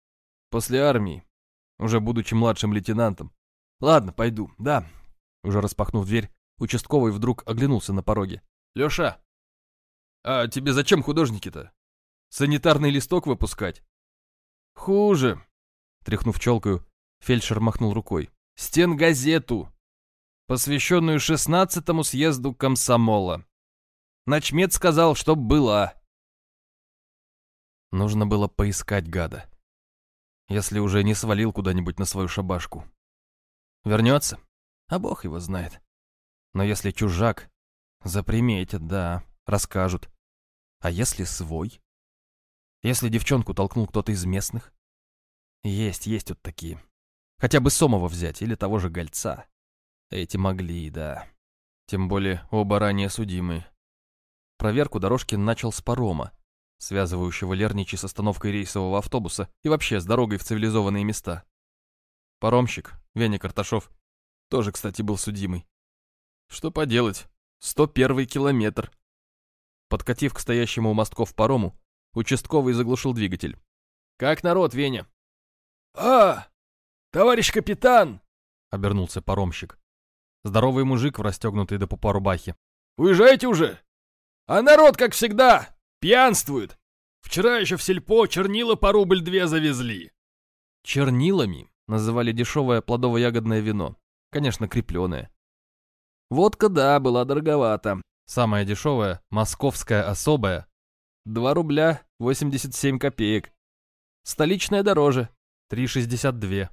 «После армии, уже будучи младшим лейтенантом. Ладно, пойду, да». Уже распахнув дверь, участковый вдруг оглянулся на пороге. «Леша, а тебе зачем художники-то? Санитарный листок выпускать?» «Хуже», — тряхнув челкою, фельдшер махнул рукой. «Стенгазету, посвященную шестнадцатому съезду комсомола. Начмет сказал, чтоб была. Нужно было поискать гада. Если уже не свалил куда-нибудь на свою шабашку. Вернется? А бог его знает. Но если чужак, заприметят, да, расскажут. А если свой? Если девчонку толкнул кто-то из местных? Есть, есть вот такие. Хотя бы Сомова взять или того же Гольца. Эти могли, да. Тем более оба ранее судимые. Проверку Дорожкин начал с парома, связывающего Лерничи с остановкой рейсового автобуса и вообще с дорогой в цивилизованные места. Паромщик, Веня Карташов, тоже, кстати, был судимый. Что поделать, 101 километр. Подкатив к стоящему у мостков парому, участковый заглушил двигатель. «Как народ, Веня?» «А, товарищ капитан!» — обернулся паромщик. Здоровый мужик в расстегнутой до пупа рубахе. «Уезжаете уже?» А народ, как всегда, пьянствует. Вчера еще в сельпо чернила по рубль две завезли. Чернилами называли дешевое плодово-ягодное вино. Конечно, крепленое. Водка, да, была дороговата. Самая дешевая, московская особая. 2 рубля 87 копеек. Столичная дороже, 3,62.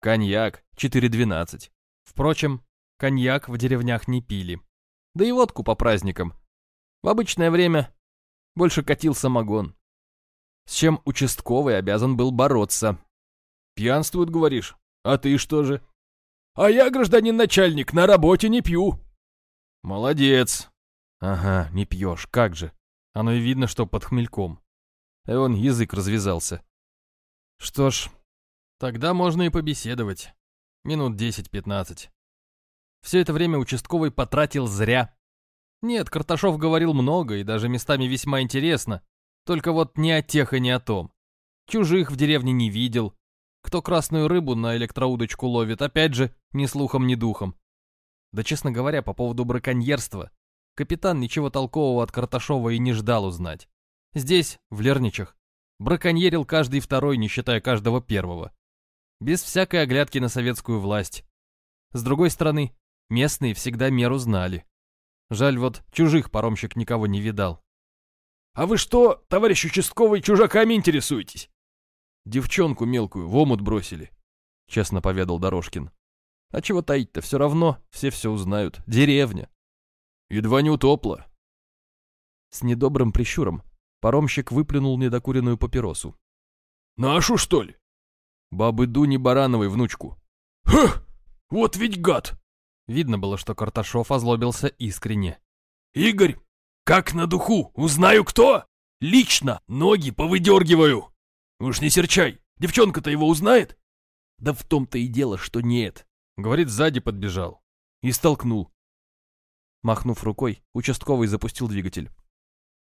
Коньяк, 4,12. Впрочем, коньяк в деревнях не пили. Да и водку по праздникам в обычное время больше катил самогон. С чем участковый обязан был бороться. Пьянствуют, говоришь? А ты что же? А я, гражданин начальник, на работе не пью. Молодец. Ага, не пьешь, как же. Оно и видно, что под хмельком. И он язык развязался. Что ж, тогда можно и побеседовать. Минут 10-15. Все это время участковый потратил зря. Нет, Карташов говорил много и даже местами весьма интересно. Только вот не о тех и не о том. Чужих в деревне не видел. Кто красную рыбу на электроудочку ловит, опять же, ни слухом, ни духом. Да, честно говоря, по поводу браконьерства, капитан ничего толкового от Карташова и не ждал узнать. Здесь, в Лерничах, браконьерил каждый второй, не считая каждого первого. Без всякой оглядки на советскую власть. С другой стороны, местные всегда меру знали. Жаль, вот чужих паромщик никого не видал. «А вы что, товарищ участковый, чужаками интересуетесь?» «Девчонку мелкую в омут бросили», — честно поведал Дорожкин. «А чего таить-то, все равно, все все узнают. Деревня». «Едва не утопла». С недобрым прищуром паромщик выплюнул недокуренную папиросу. «Нашу, что ли?» «Бабы Дуни Барановой внучку». «Ха! Вот ведь гад!» Видно было, что Карташов озлобился искренне. «Игорь, как на духу, узнаю кто? Лично ноги повыдергиваю. Уж не серчай, девчонка-то его узнает?» «Да в том-то и дело, что нет», — говорит, сзади подбежал. И столкнул. Махнув рукой, участковый запустил двигатель.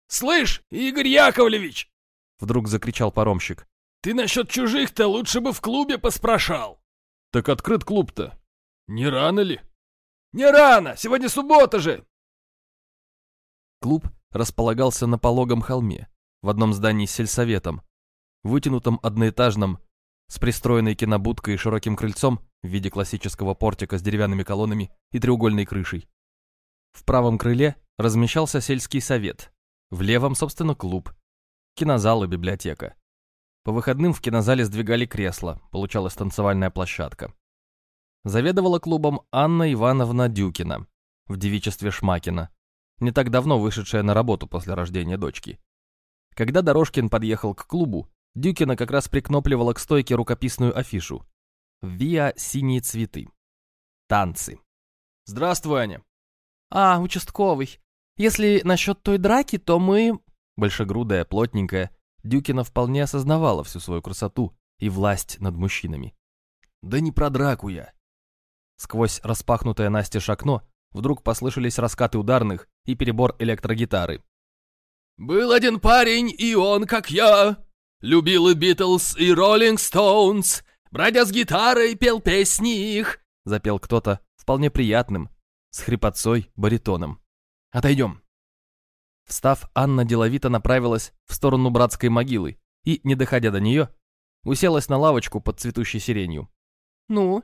«Слышь, Игорь Яковлевич!» Вдруг закричал паромщик. «Ты насчет чужих-то лучше бы в клубе поспрашал!» «Так открыт клуб-то. Не рано ли?» «Не рано! Сегодня суббота же!» Клуб располагался на пологом холме, в одном здании с сельсоветом, вытянутом одноэтажном, с пристроенной кинобудкой и широким крыльцом в виде классического портика с деревянными колоннами и треугольной крышей. В правом крыле размещался сельский совет, в левом, собственно, клуб, кинозал и библиотека. По выходным в кинозале сдвигали кресла, получалась танцевальная площадка. Заведовала клубом Анна Ивановна Дюкина, в девичестве Шмакина, не так давно вышедшая на работу после рождения дочки. Когда Дорожкин подъехал к клубу, Дюкина как раз прикнопливала к стойке рукописную афишу. «Виа синие цветы». Танцы. Здравствуй, Аня. А, участковый. Если насчет той драки, то мы... Большегрудая, плотненькая, Дюкина вполне осознавала всю свою красоту и власть над мужчинами. Да не про драку я. Сквозь распахнутое настежь окно вдруг послышались раскаты ударных и перебор электрогитары. «Был один парень, и он, как я, любил и Битлз, и Роллинг Стоунс, бродя с гитарой, пел песни их», запел кто-то вполне приятным, с хрипотцой, баритоном. «Отойдем». Встав, Анна деловито направилась в сторону братской могилы и, не доходя до нее, уселась на лавочку под цветущей сиренью. Ну?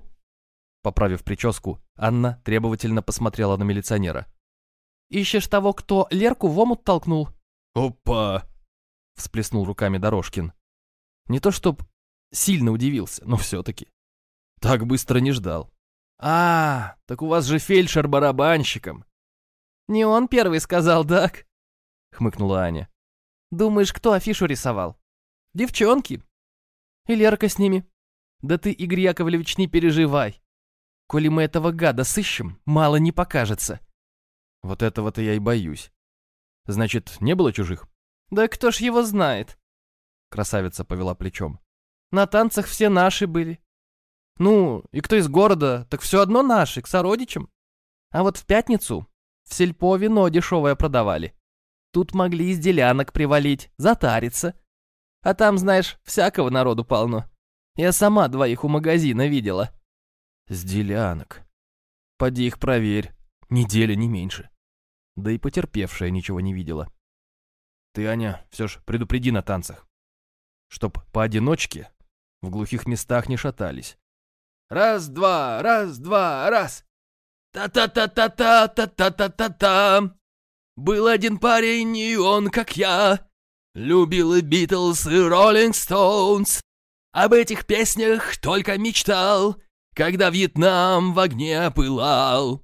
Поправив прическу, Анна требовательно посмотрела на милиционера. Ищешь того, кто Лерку в омут толкнул? Опа! Всплеснул руками Дорожкин. Не то чтоб сильно удивился, но все-таки. Так быстро не ждал. А, так у вас же фельдшер барабанщиком. Не он первый сказал, так? Хмыкнула Аня. Думаешь, кто афишу рисовал? Девчонки. И Лерка с ними. Да ты, Игорь Яковлевич, не переживай. Коли мы этого гада сыщем, мало не покажется. Вот этого-то я и боюсь. Значит, не было чужих? Да кто ж его знает? Красавица повела плечом. На танцах все наши были. Ну, и кто из города, так все одно наши, к сородичам. А вот в пятницу в сельпо вино дешевое продавали. Тут могли из делянок привалить, затариться. А там, знаешь, всякого народу полно. Я сама двоих у магазина видела. С делянок. Поди их проверь. Неделя, не меньше. Да и потерпевшая ничего не видела. Ты, Аня, все ж предупреди на танцах. Чтоб поодиночке в глухих местах не шатались. Раз-два, раз-два, раз. Та-та-та-та-та-та-та-та-та-та. Был один парень, и он, как я, любил и Битлз, и Роллинг Стоунс. Об этих песнях только мечтал, когда Вьетнам в огне пылал.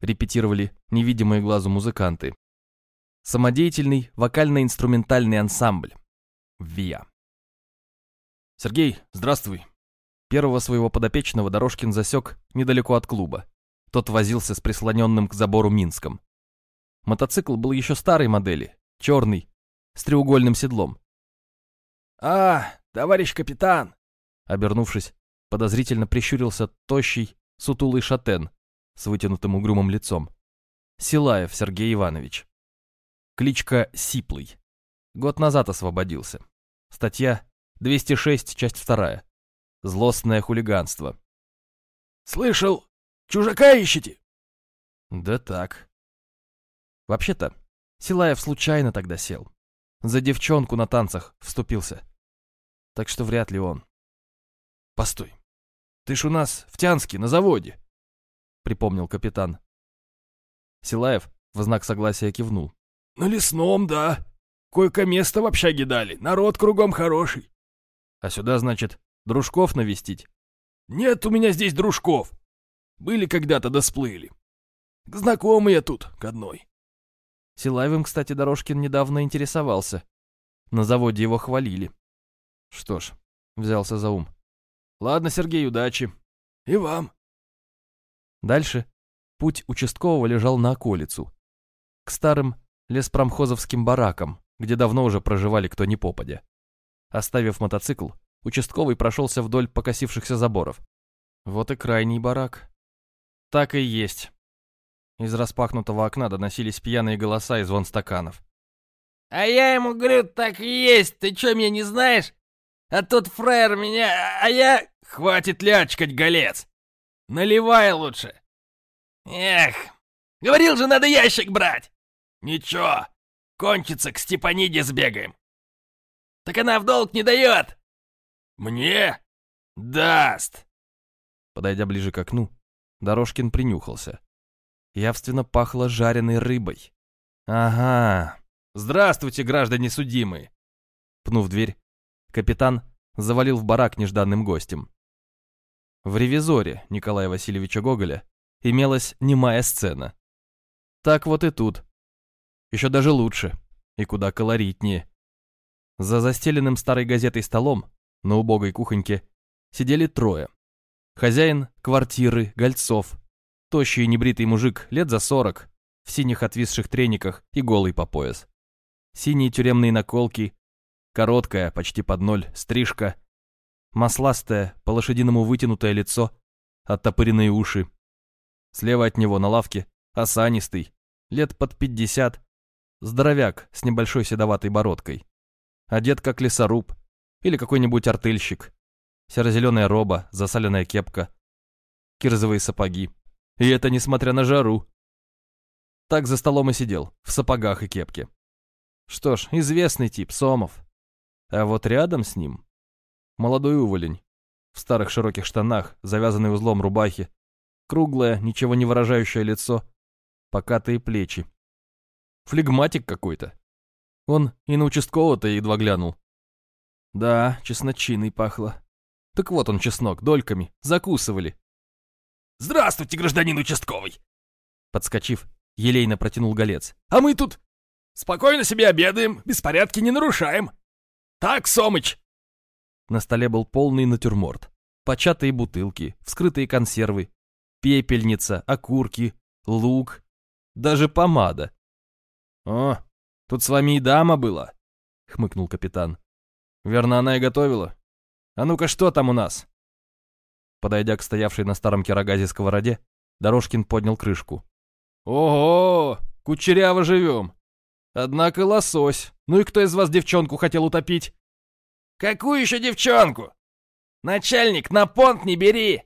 Репетировали невидимые глазу музыканты. Самодеятельный вокально-инструментальный ансамбль. ВИА. Сергей, здравствуй. Первого своего подопечного Дорожкин засек недалеко от клуба. Тот возился с прислоненным к забору Минском. Мотоцикл был еще старой модели, черный, с треугольным седлом. «А, товарищ капитан!» Обернувшись, подозрительно прищурился тощий, сутулый шатен с вытянутым угрюмым лицом. Силаев Сергей Иванович. Кличка Сиплый. Год назад освободился. Статья 206, часть 2. Злостное хулиганство. «Слышал, чужака ищете?» «Да так». Вообще-то, Силаев случайно тогда сел. За девчонку на танцах вступился. Так что вряд ли он. «Постой, ты ж у нас в Тянске, на заводе», — припомнил капитан. Силаев в знак согласия кивнул. «На лесном, да. Койко-место в общаге дали, народ кругом хороший». «А сюда, значит, дружков навестить?» «Нет у меня здесь дружков. Были когда-то да сплыли. Знакомые тут к одной». Силаевым, кстати, Дорожкин недавно интересовался. На заводе его хвалили. Что ж, взялся за ум. Ладно, Сергей, удачи. И вам. Дальше путь участкового лежал на околицу. К старым леспромхозовским баракам, где давно уже проживали кто ни попадя. Оставив мотоцикл, участковый прошелся вдоль покосившихся заборов. Вот и крайний барак. Так и есть. Из распахнутого окна доносились пьяные голоса и звон стаканов. «А я ему говорю, так и есть, ты чё, меня не знаешь? А тут фраер меня, а я...» «Хватит лячкать, голец! Наливай лучше!» «Эх, говорил же, надо ящик брать!» «Ничего, кончится, к Степаниде сбегаем!» «Так она в долг не дает!» «Мне? Даст! Подойдя ближе к окну, Дорожкин принюхался. Явственно пахло жареной рыбой. Ага. Здравствуйте, граждане судимые. Пнув дверь, капитан завалил в барак нежданным гостем. В «Ревизоре» Николая Васильевича Гоголя имелась немая сцена. Так вот и тут. Еще даже лучше и куда колоритнее. За застеленным старой газетой столом на убогой кухоньке сидели трое. Хозяин квартиры, Гольцов, тощий небритый мужик лет за сорок, в синих отвисших трениках и голый по пояс. Синие тюремные наколки, короткая, почти под ноль, стрижка, масластое, по-лошадиному вытянутое лицо, оттопыренные уши. Слева от него на лавке осанистый, лет под пятьдесят, здоровяк с небольшой седоватой бородкой. Одет как лесоруб или какой-нибудь артельщик. Серо-зеленая роба, засаленная кепка, кирзовые сапоги. И это несмотря на жару. Так за столом и сидел, в сапогах и кепке. Что ж, известный тип, Сомов. А вот рядом с ним молодой уволень, в старых широких штанах, завязанный узлом рубахи, круглое, ничего не выражающее лицо, покатые плечи. Флегматик какой-то. Он и на участкового-то едва глянул. Да, чесночиной пахло. Так вот он, чеснок, дольками, закусывали. «Здравствуйте, гражданин участковый!» Подскочив, елейно протянул голец. «А мы тут спокойно себе обедаем, беспорядки не нарушаем. Так, Сомыч?» На столе был полный натюрморт. Початые бутылки, вскрытые консервы, пепельница, окурки, лук, даже помада. «О, тут с вами и дама была», — хмыкнул капитан. «Верно, она и готовила. А ну-ка, что там у нас?» Подойдя к стоявшей на старом кирогазе сковороде, Дорожкин поднял крышку. «Ого! Кучеряво живем! Однако лосось. Ну и кто из вас девчонку хотел утопить?» «Какую еще девчонку? Начальник, на понт не бери!